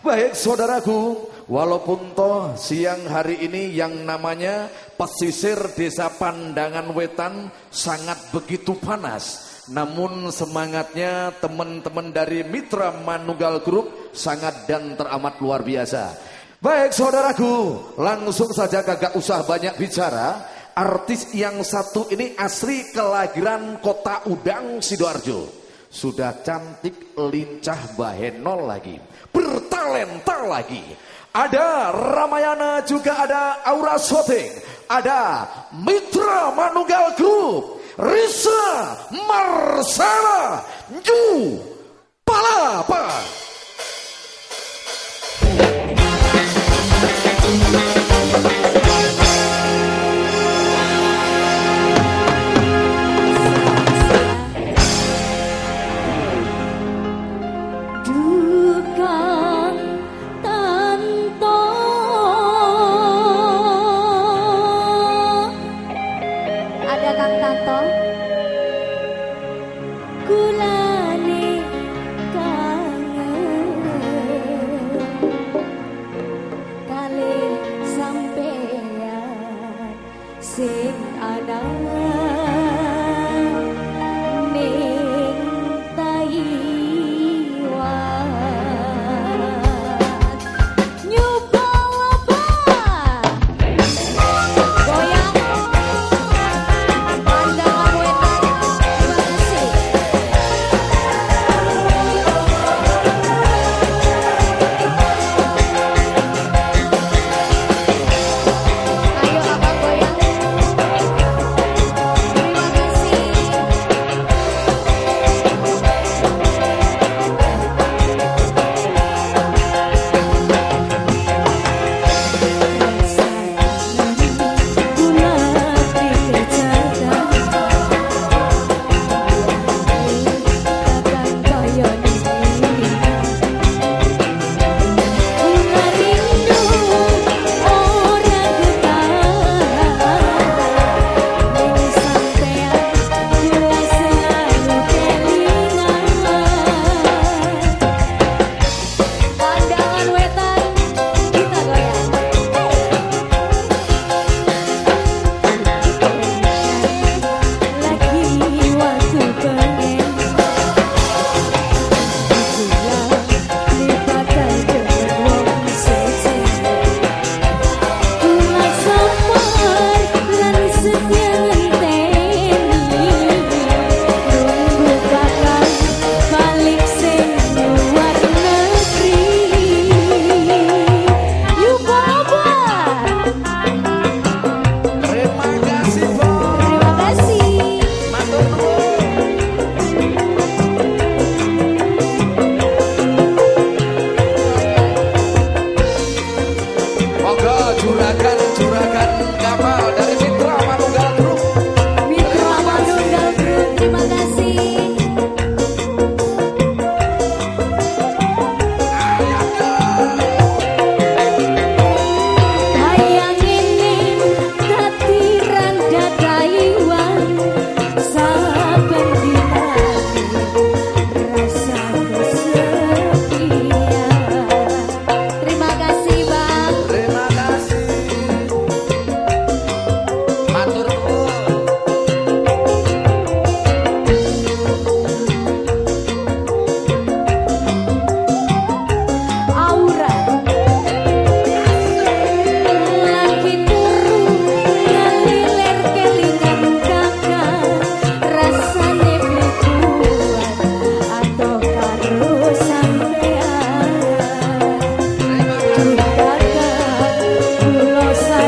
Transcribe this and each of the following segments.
Baik saudaraku, walaupun toh siang hari ini yang namanya pesisir desa Pandangan Wetan sangat begitu panas. Namun semangatnya teman-teman dari Mitra Manunggal Group sangat dan teramat luar biasa. Baik saudaraku, langsung saja kagak usah banyak bicara. Artis yang satu ini asli kelahiran kota Udang, Sidoarjo. Sudah cantik, lincah, bahenol lagi. Bertalenta lagi. Ada Ramayana juga ada Aura Shooting. Ada Mitra Manunggal Group. Risa Marsala Ju Palapa. sing anak.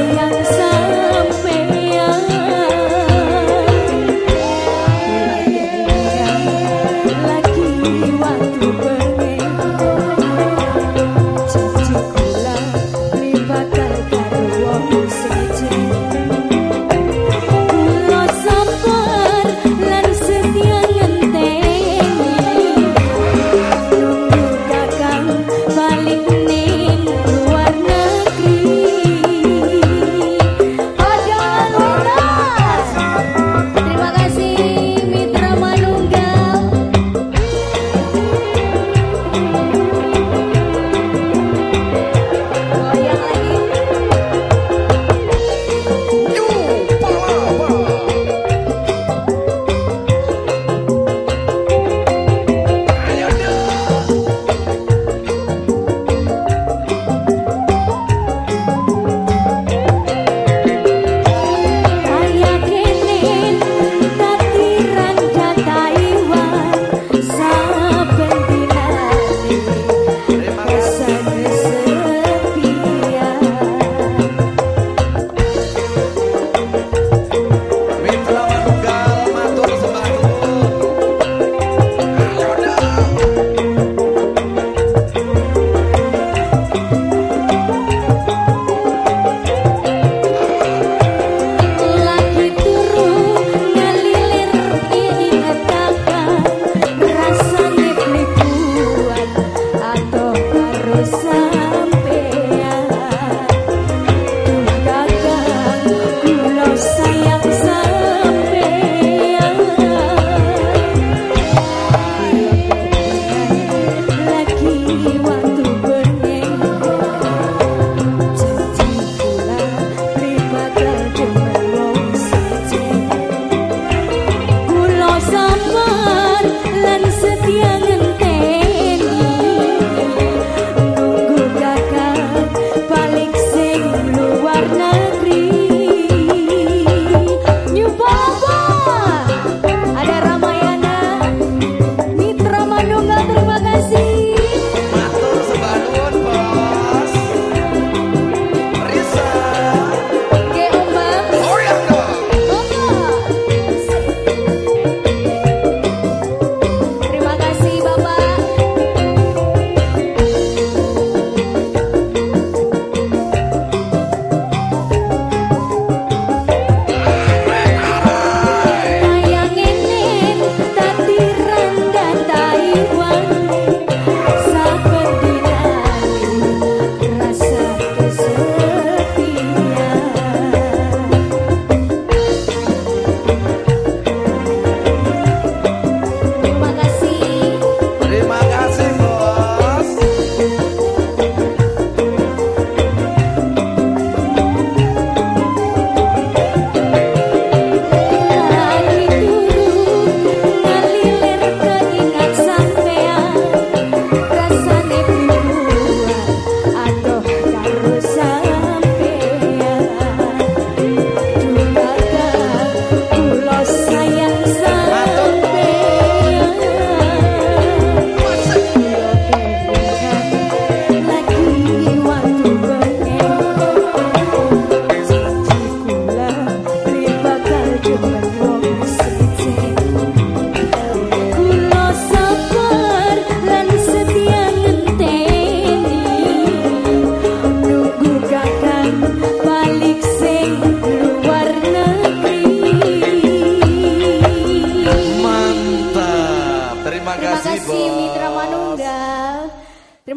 Yeah.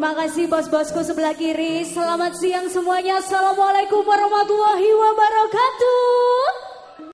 Terima kasih bos-bosku sebelah kiri. Selamat siang semuanya. Assalamualaikum warahmatullahi wabarakatuh.